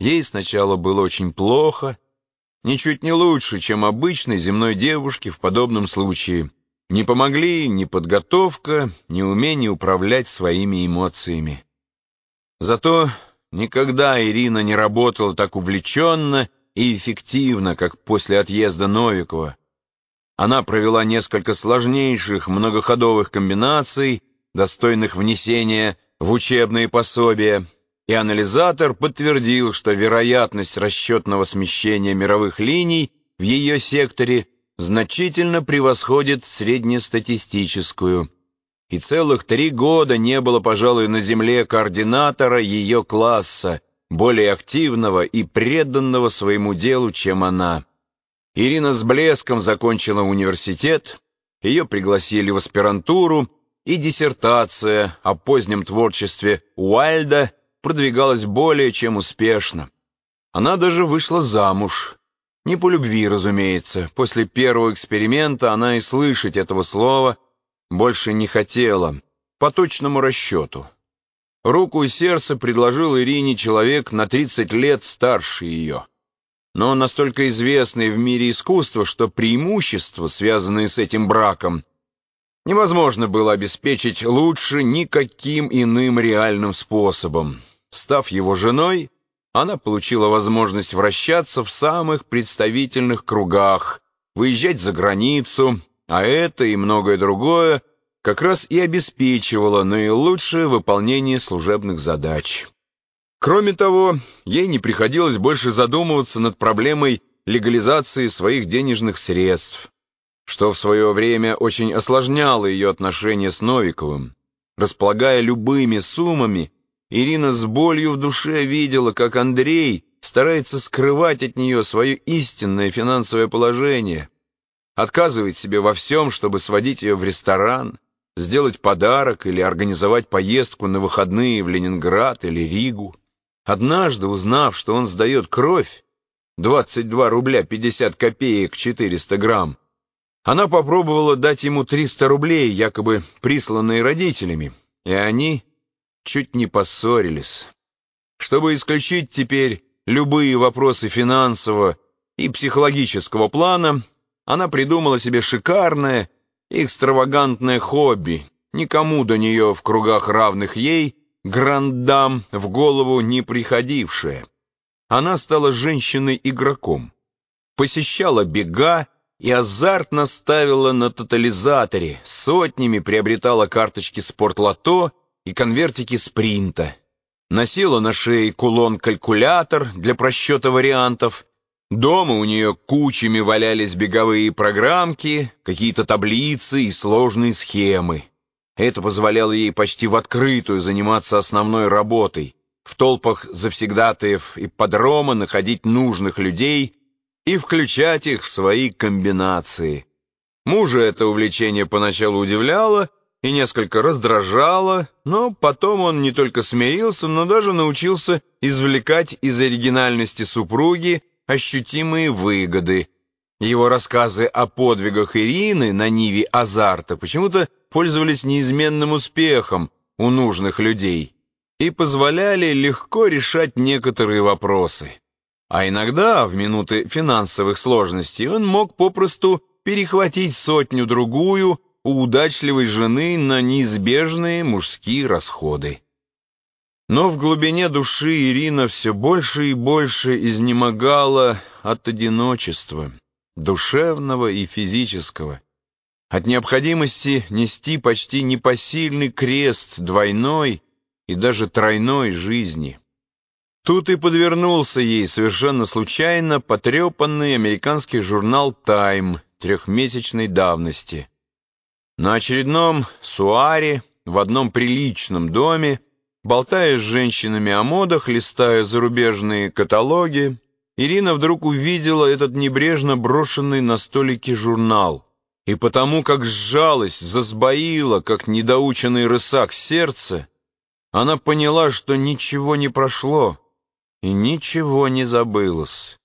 Ей сначала было очень плохо, ничуть не лучше, чем обычной земной девушке в подобном случае. Не помогли ни подготовка, ни умение управлять своими эмоциями. Зато никогда Ирина не работала так увлеченно и эффективно, как после отъезда Новикова. Она провела несколько сложнейших многоходовых комбинаций, достойных внесения в учебные пособия, и анализатор подтвердил, что вероятность расчетного смещения мировых линий в ее секторе значительно превосходит среднестатистическую. И целых три года не было, пожалуй, на Земле координатора ее класса, более активного и преданного своему делу, чем она. Ирина с блеском закончила университет, ее пригласили в аспирантуру, и диссертация о позднем творчестве Уайльда продвигалась более чем успешно. Она даже вышла замуж. Не по любви, разумеется. После первого эксперимента она и слышать этого слова больше не хотела, по точному расчету. Руку и сердце предложил Ирине человек на 30 лет старше ее. Но настолько известный в мире искусства, что преимущества, связанные с этим браком, невозможно было обеспечить лучше никаким иным реальным способом. Став его женой, она получила возможность вращаться в самых представительных кругах, выезжать за границу, а это и многое другое как раз и обеспечивало наилучшее выполнение служебных задач. Кроме того, ей не приходилось больше задумываться над проблемой легализации своих денежных средств, что в свое время очень осложняло ее отношения с Новиковым. Располагая любыми суммами, Ирина с болью в душе видела, как Андрей старается скрывать от нее свое истинное финансовое положение, отказывает себе во всем, чтобы сводить ее в ресторан, сделать подарок или организовать поездку на выходные в Ленинград или Ригу. Однажды, узнав, что он сдает кровь, 22 рубля 50 копеек 400 грамм, она попробовала дать ему 300 рублей, якобы присланные родителями, и они чуть не поссорились. Чтобы исключить теперь любые вопросы финансового и психологического плана, она придумала себе шикарное экстравагантное хобби, никому до нее в кругах равных ей, грандам, в голову не приходившее. Она стала женщиной-игроком, посещала бега и азартно ставила на тотализаторе, сотнями приобретала карточки спортлото и конвертики спринта. Носила на шее кулон-калькулятор для просчета вариантов. Дома у нее кучами валялись беговые программки, какие-то таблицы и сложные схемы. Это позволяло ей почти в открытую заниматься основной работой, в толпах завсегдатаев и подрома находить нужных людей и включать их в свои комбинации. Мужа это увлечение поначалу удивляло, и несколько раздражало, но потом он не только смирился, но даже научился извлекать из оригинальности супруги ощутимые выгоды. Его рассказы о подвигах Ирины на ниве азарта почему-то пользовались неизменным успехом у нужных людей и позволяли легко решать некоторые вопросы. А иногда, в минуты финансовых сложностей, он мог попросту перехватить сотню-другую у удачливой жены на неизбежные мужские расходы. Но в глубине души Ирина все больше и больше изнемогала от одиночества, душевного и физического, от необходимости нести почти непосильный крест двойной и даже тройной жизни. Тут и подвернулся ей совершенно случайно потрепанный американский журнал «Тайм» трехмесячной давности. На очередном суаре в одном приличном доме, болтая с женщинами о модах, листая зарубежные каталоги, Ирина вдруг увидела этот небрежно брошенный на столике журнал. И потому, как сжалась, засбоила, как недоученный рысак сердце, она поняла, что ничего не прошло и ничего не забылось.